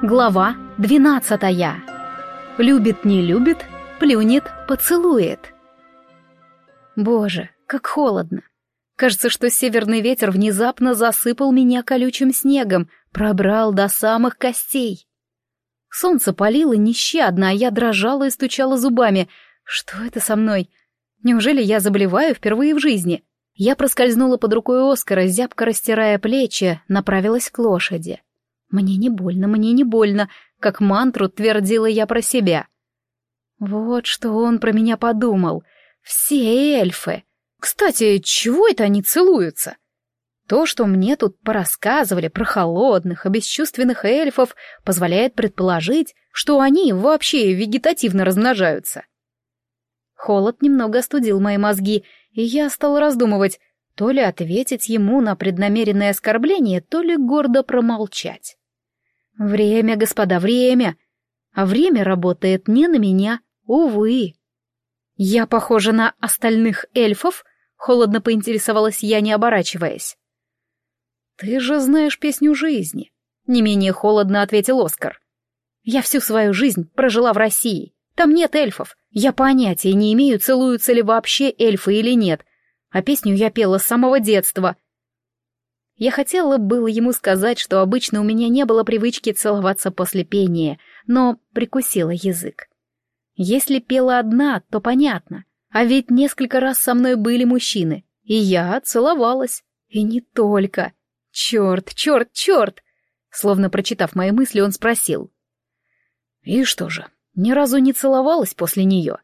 Глава двенадцатая. Любит, не любит, плюнет, поцелует. Боже, как холодно. Кажется, что северный ветер внезапно засыпал меня колючим снегом, пробрал до самых костей. Солнце палило нещадно, а я дрожала и стучала зубами. Что это со мной? Неужели я заболеваю впервые в жизни? Я проскользнула под рукой Оскара, зябко растирая плечи, направилась к лошади. Мне не больно, мне не больно, как мантру твердила я про себя. Вот что он про меня подумал. Все эльфы. Кстати, чего это они целуются? То, что мне тут порассказывали про холодных и бесчувственных эльфов, позволяет предположить, что они вообще вегетативно размножаются. Холод немного остудил мои мозги, и я стал раздумывать, то ли ответить ему на преднамеренное оскорбление, то ли гордо промолчать. Время, господа, время. А время работает не на меня, увы. Я похожа на остальных эльфов? Холодно поинтересовалась я, не оборачиваясь. Ты же знаешь песню жизни. Не менее холодно ответил Оскар. Я всю свою жизнь прожила в России. Там нет эльфов. Я понятия не имею, целуются ли вообще эльфы или нет. А песню я пела с самого детства — я хотела было ему сказать, что обычно у меня не было привычки целоваться после пения, но прикусила язык. Если пела одна, то понятно. А ведь несколько раз со мной были мужчины, и я целовалась. И не только. Черт, черт, черт! Словно прочитав мои мысли, он спросил. И что же, ни разу не целовалась после нее?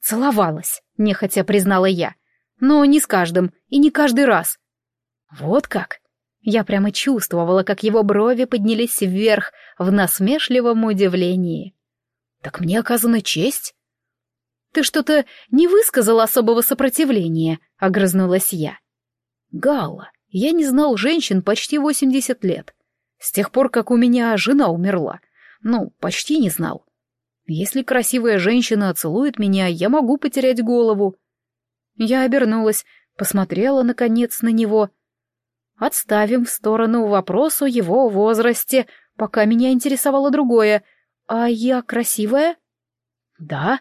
Целовалась, нехотя признала я. Но не с каждым и не каждый раз. Вот как? Я прямо чувствовала, как его брови поднялись вверх в насмешливом удивлении. Так мне оказана честь? Ты что-то не высказал особого сопротивления, огрызнулась я. Гала, я не знал женщин почти восемьдесят лет. С тех пор, как у меня жена умерла. Ну, почти не знал. Если красивая женщина целует меня, я могу потерять голову. Я обернулась, посмотрела, наконец, на него — Отставим в сторону вопрос о его возрасте, пока меня интересовало другое. А я красивая? Да.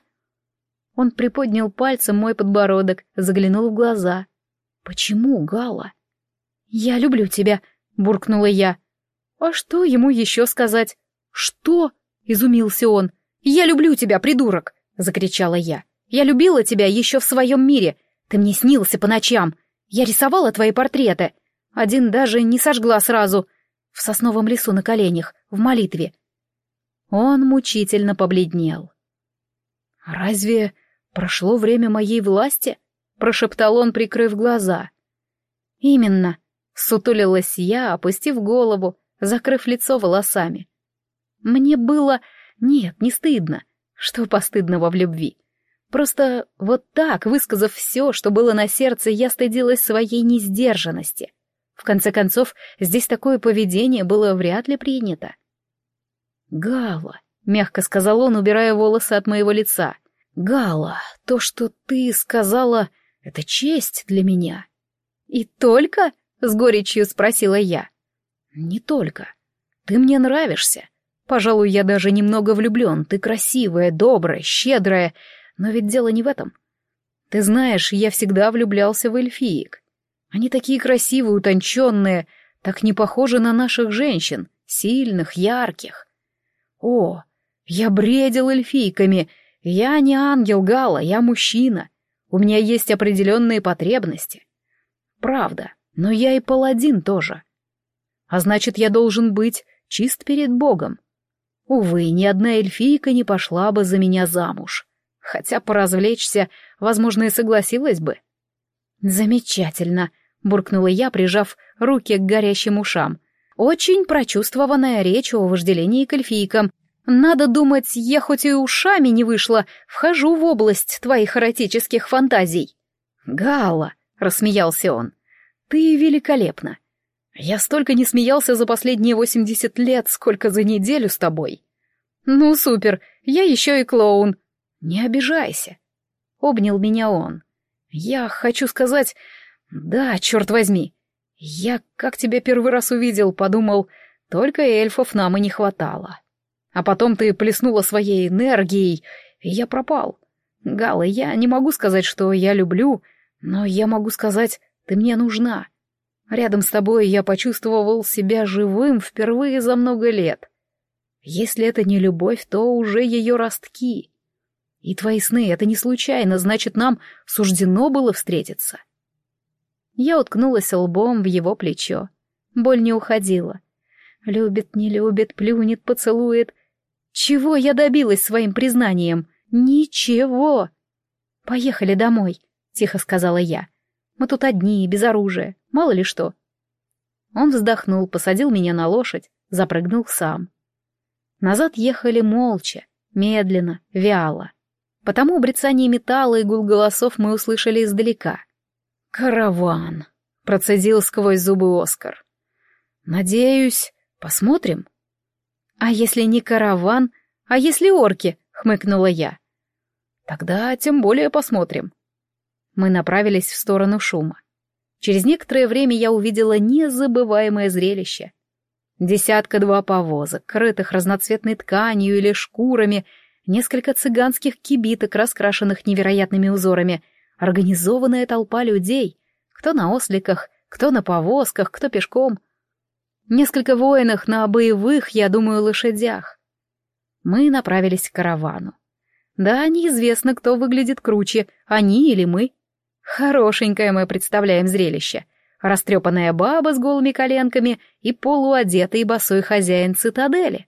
Он приподнял пальцем мой подбородок, заглянул в глаза. Почему, Гала? Я люблю тебя, буркнула я. А что ему еще сказать? Что? Изумился он. Я люблю тебя, придурок, закричала я. Я любила тебя еще в своем мире. Ты мне снился по ночам. Я рисовала твои портреты. Один даже не сожгла сразу. В сосновом лесу на коленях, в молитве. Он мучительно побледнел. «Разве прошло время моей власти?» — прошептал он, прикрыв глаза. «Именно», — сутулилась я, опустив голову, закрыв лицо волосами. «Мне было... Нет, не стыдно. Что постыдного в любви? Просто вот так, высказав все, что было на сердце, я стыдилась своей несдержанности. В конце концов, здесь такое поведение было вряд ли принято. «Гала», — мягко сказал он, убирая волосы от моего лица, — «Гала, то, что ты сказала, — это честь для меня». «И только?» — с горечью спросила я. «Не только. Ты мне нравишься. Пожалуй, я даже немного влюблен. Ты красивая, добрая, щедрая. Но ведь дело не в этом. Ты знаешь, я всегда влюблялся в эльфиек. Они такие красивые, утонченные, так не похожи на наших женщин, сильных, ярких. О, я бредил эльфийками. Я не ангел Гала, я мужчина. У меня есть определенные потребности. Правда, но я и паладин тоже. А значит, я должен быть чист перед Богом. Увы, ни одна эльфийка не пошла бы за меня замуж. Хотя поразвлечься, возможно, и согласилась бы. Замечательно. — буркнула я, прижав руки к горящим ушам. «Очень прочувствованная речь о вожделении к эльфийкам. Надо думать, я хоть и ушами не вышла, вхожу в область твоих эротических фантазий». «Гала», — рассмеялся он, — «ты великолепна. Я столько не смеялся за последние восемьдесят лет, сколько за неделю с тобой». «Ну, супер, я еще и клоун». «Не обижайся», — обнял меня он. «Я хочу сказать, да, черт возьми. Я, как тебя первый раз увидел, подумал, Только эльфов нам и не хватало. А потом ты плеснула своей энергией, и я пропал. Гала, я не могу сказать, что я люблю, но я могу сказать, ты мне нужна. Рядом с тобой я почувствовал себя живым впервые за много лет. Если это не любовь, то уже ее ростки. И твои сны — это не случайно, значит, нам суждено было встретиться. Я уткнулась лбом в его плечо. Боль не уходила. Любит, не любит, плюнет, поцелует. Чего я добилась своим признанием? Ничего. Поехали домой, тихо сказала я. Мы тут одни, без оружия, мало ли что. Он вздохнул, посадил меня на лошадь, запрыгнул сам. Назад ехали молча, медленно, вяло. Потому брецание металла и гул голосов мы услышали издалека. «Караван», — процедил сквозь зубы Оскар. «Надеюсь, посмотрим?» «А если не караван, а если орки?» — хмыкнула я. «Тогда тем более посмотрим». Мы направились в сторону шума. Через некоторое время я увидела незабываемое зрелище. Десятка-два повозок, крытых разноцветной тканью или шкурами, несколько цыганских кибиток, раскрашенных невероятными узорами, организованная толпа людей, кто на осликах, кто на повозках, кто пешком. Несколько воинов на боевых, я думаю, лошадях. Мы направились к каравану. Да, неизвестно, кто выглядит круче, они или мы. Хорошенькое мы представляем зрелище — растрепанная баба с голыми коленками и полуодетый босой хозяин цитадели.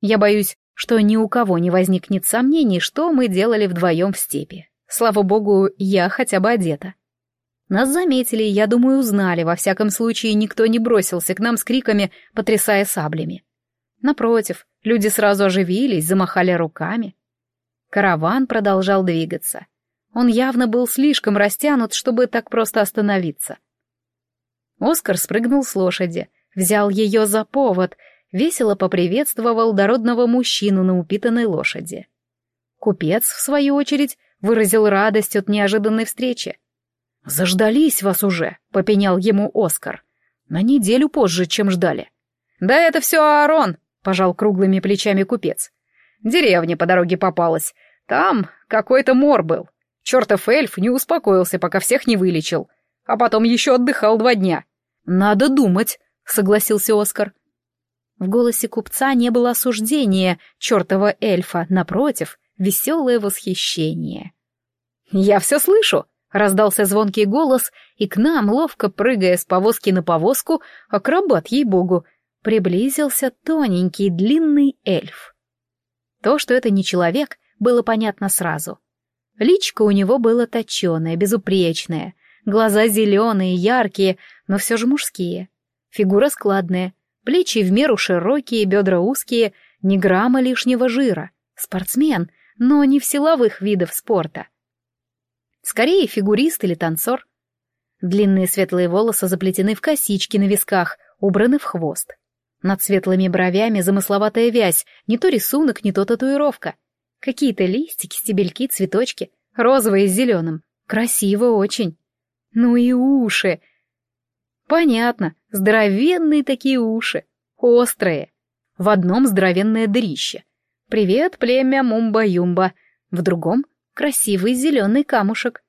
Я боюсь, что ни у кого не возникнет сомнений, что мы делали вдвоем в степи. Слава богу, я хотя бы одета. Нас заметили, я думаю, узнали, во всяком случае никто не бросился к нам с криками, потрясая саблями. Напротив, люди сразу оживились, замахали руками. Караван продолжал двигаться. Он явно был слишком растянут, чтобы так просто остановиться. Оскар спрыгнул с лошади, взял ее за повод, весело поприветствовал дородного мужчину на упитанной лошади. Купец, в свою очередь, выразил радость от неожиданной встречи. «Заждались вас уже», — попенял ему Оскар. «На неделю позже, чем ждали». «Да это все Аарон», — пожал круглыми плечами купец. «Деревня по дороге попалась. Там какой-то мор был. Чертов эльф не успокоился, пока всех не вылечил а потом еще отдыхал два дня. Надо думать, согласился Оскар. В голосе купца не было осуждения чертова эльфа, напротив, веселое восхищение. «Я все слышу!» — раздался звонкий голос, и к нам, ловко прыгая с повозки на повозку, акробат, ей-богу, приблизился тоненький длинный эльф. То, что это не человек, было понятно сразу. Личко у него было точеное, безупречное, Глаза зеленые, яркие, но все же мужские. Фигура складная, плечи в меру широкие, бедра узкие, ни грамма лишнего жира. Спортсмен, но не в силовых видах спорта. Скорее фигурист или танцор. Длинные светлые волосы заплетены в косички на висках, убраны в хвост. Над светлыми бровями замысловатая вязь, не то рисунок, не то татуировка. Какие-то листики, стебельки, цветочки, розовые с зеленым. Красиво очень. Ну и уши. Понятно, здоровенные такие уши, острые. В одном здоровенное дырище. Привет, племя Мумба-Юмба. В другом — красивый зеленый камушек.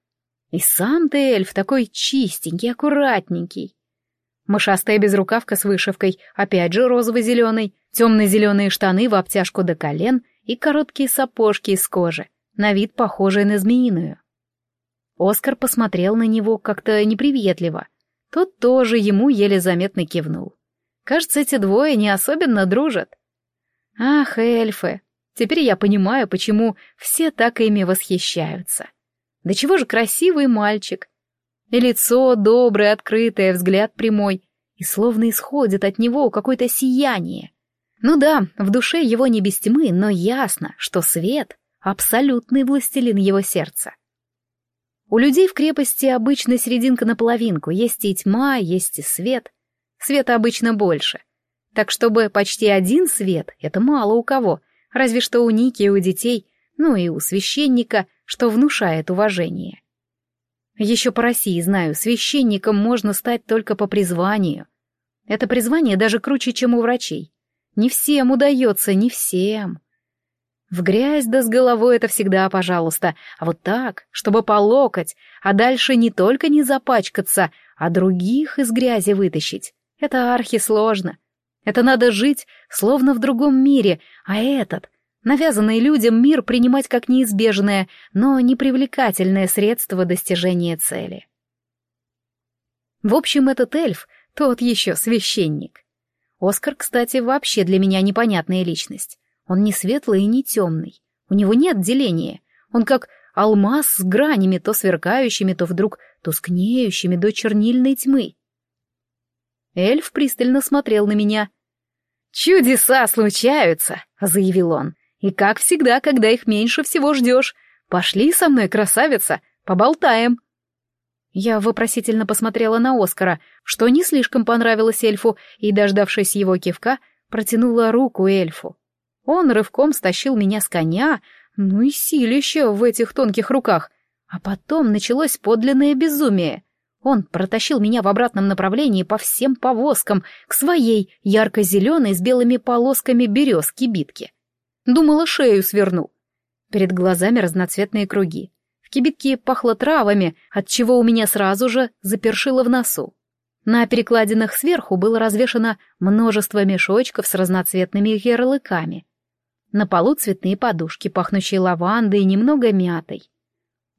И сам ты эльф такой чистенький, аккуратненький. Мышастая безрукавка с вышивкой, опять же розово-зеленый, темно-зеленые штаны в обтяжку до колен и короткие сапожки из кожи, на вид похожие на змеиную. Оскар посмотрел на него как-то неприветливо. Тот тоже ему еле заметно кивнул. Кажется, эти двое не особенно дружат. Ах, эльфы! Теперь я понимаю, почему все так ими восхищаются. Да чего же красивый мальчик. И лицо доброе, открытое, взгляд прямой, и словно исходит от него какое-то сияние. Ну да, в душе его не без тьмы, но ясно, что свет — абсолютный властелин его сердца. У людей в крепости обычно серединка на половинку, есть и тьма, есть и свет. Света обычно больше. Так чтобы почти один свет — это мало у кого, разве что у Ники и у детей, ну и у священника, что внушает уважение. Еще по России знаю, священником можно стать только по призванию. Это призвание даже круче, чем у врачей. Не всем удается, не всем. В грязь да с головой это всегда пожалуйста, а вот так, чтобы по локоть, а дальше не только не запачкаться, а других из грязи вытащить. Это архи сложно. Это надо жить, словно в другом мире, а этот, навязанный людям мир принимать как неизбежное, но непривлекательное средство достижения цели. В общем, этот эльф — тот еще священник. Оскар, кстати, вообще для меня непонятная личность. Он не светлый и не темный. У него нет деления. Он как алмаз с гранями, то сверкающими, то вдруг тускнеющими до чернильной тьмы. Эльф пристально смотрел на меня. «Чудеса случаются», — заявил он. «И как всегда, когда их меньше всего ждешь. Пошли со мной, красавица, поболтаем». Я вопросительно посмотрела на Оскара, что не слишком понравилось эльфу, и, дождавшись его кивка, протянула руку эльфу. Он рывком стащил меня с коня, ну и силище в этих тонких руках. А потом началось подлинное безумие. Он протащил меня в обратном направлении по всем повозкам, к своей ярко-зеленой с белыми полосками березки битки. Думала, шею сверну. Перед глазами разноцветные круги. В кибитке пахло травами, от чего у меня сразу же запершило в носу. На перекладинах сверху было развешано множество мешочков с разноцветными ярлыками. На полу цветные подушки, пахнущие лавандой и немного мятой.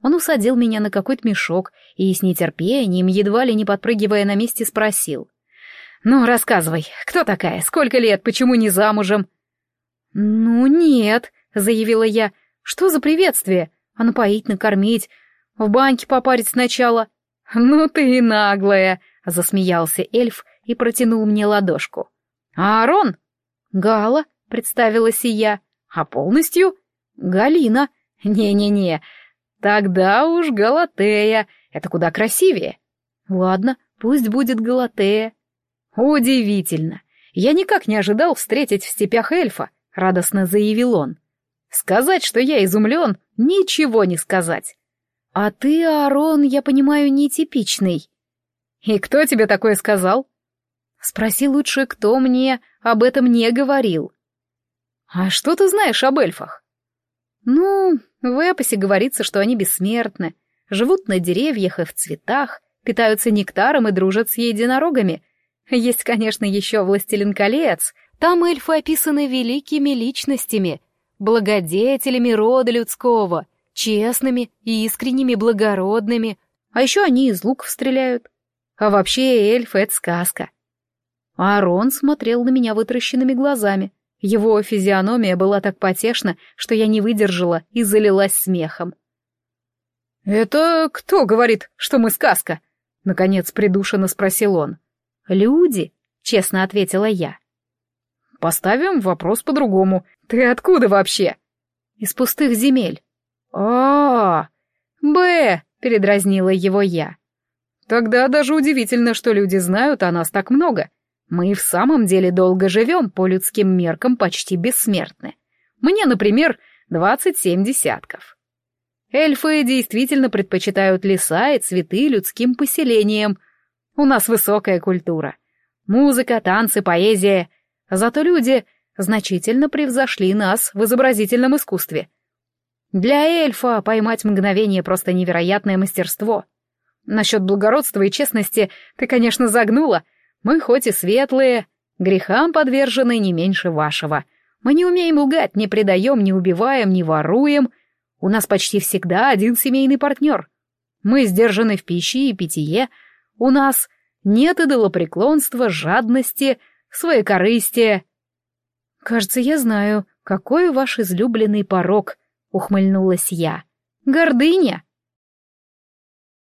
Он усадил меня на какой-то мешок и с нетерпением, едва ли не подпрыгивая на месте, спросил. «Ну, рассказывай, кто такая, сколько лет, почему не замужем?» «Ну, нет», — заявила я. «Что за приветствие? А напоить, накормить, в баньке попарить сначала?» «Ну ты и наглая», — засмеялся эльф и протянул мне ладошку. «А Аарон?» «Гала», — представилась и я. «А полностью?» «Галина». «Не-не-не, тогда уж Галатея, это куда красивее». «Ладно, пусть будет Галатея». «Удивительно! Я никак не ожидал встретить в степях эльфа», — радостно заявил он. «Сказать, что я изумлен, ничего не сказать». «А ты, Аарон, я понимаю, нетипичный». «И кто тебе такое сказал?» «Спроси лучше, кто мне об этом не говорил». «А что ты знаешь об эльфах?» «Ну, в эпосе говорится, что они бессмертны, живут на деревьях и в цветах, питаются нектаром и дружат с единорогами. Есть, конечно, еще «Властелин колец», там эльфы описаны великими личностями, благодетелями рода людского — честными, искренними, благородными. А еще они из луков стреляют. А вообще эльф — это сказка. Арон смотрел на меня вытращенными глазами. Его физиономия была так потешна, что я не выдержала и залилась смехом. «Это кто говорит, что мы сказка?» — наконец придушенно спросил он. «Люди», — честно ответила я. «Поставим вопрос по-другому. Ты откуда вообще?» «Из пустых земель а, Б!» — передразнила его я. «Тогда даже удивительно, что люди знают о нас так много. Мы и в самом деле долго живем, по людским меркам почти бессмертны. Мне, например, двадцать семь десятков. Эльфы действительно предпочитают леса и цветы людским поселениям. У нас высокая культура. Музыка, танцы, поэзия. Зато люди значительно превзошли нас в изобразительном искусстве — для эльфа поймать мгновение просто невероятное мастерство. Насчет благородства и честности ты, конечно, загнула. Мы хоть и светлые, грехам подвержены не меньше вашего. Мы не умеем лгать, не предаем, не убиваем, не воруем. У нас почти всегда один семейный партнер. Мы сдержаны в пище и питье. У нас нет идолопреклонства, жадности, своекорыстия. Кажется, я знаю, какой ваш излюбленный порог — ухмыльнулась я. «Гордыня!»